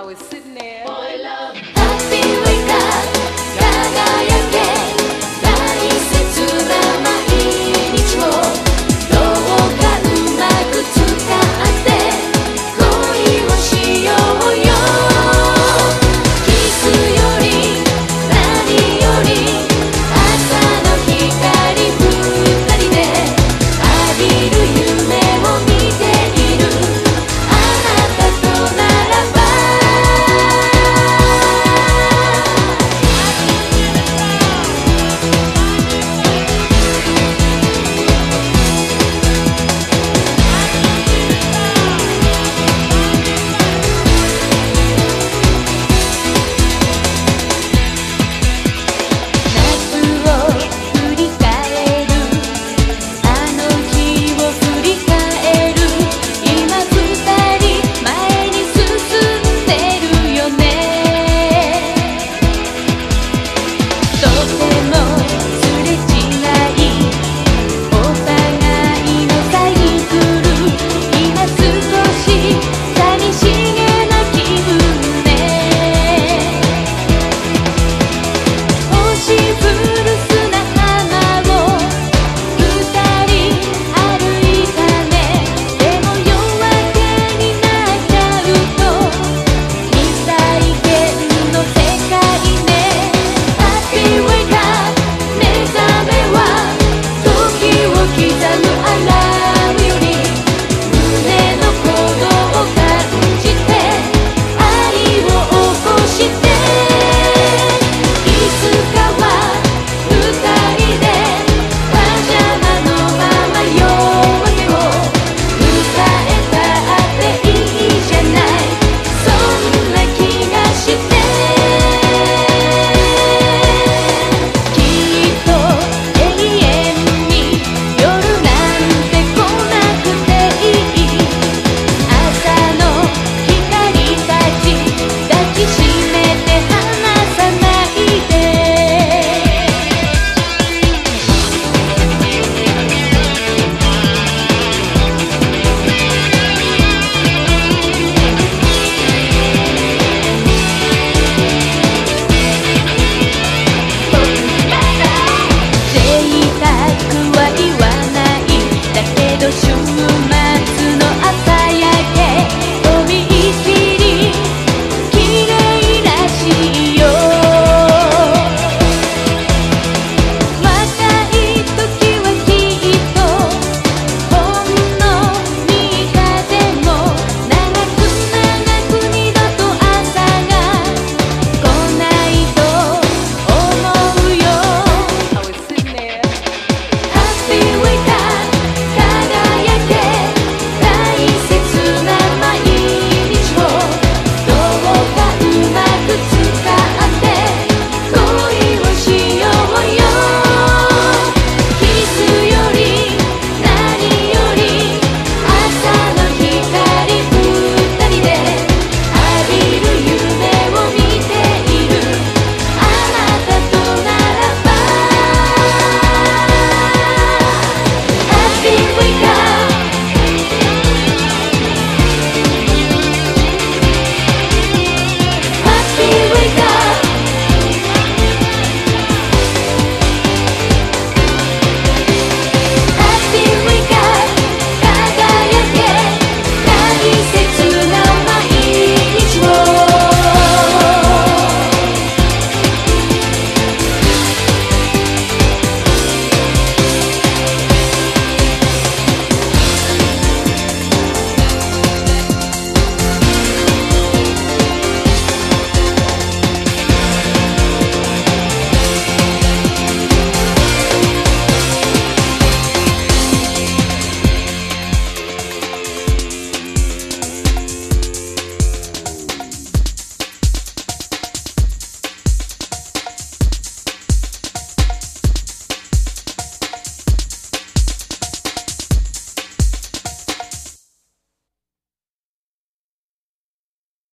I was sitting there. the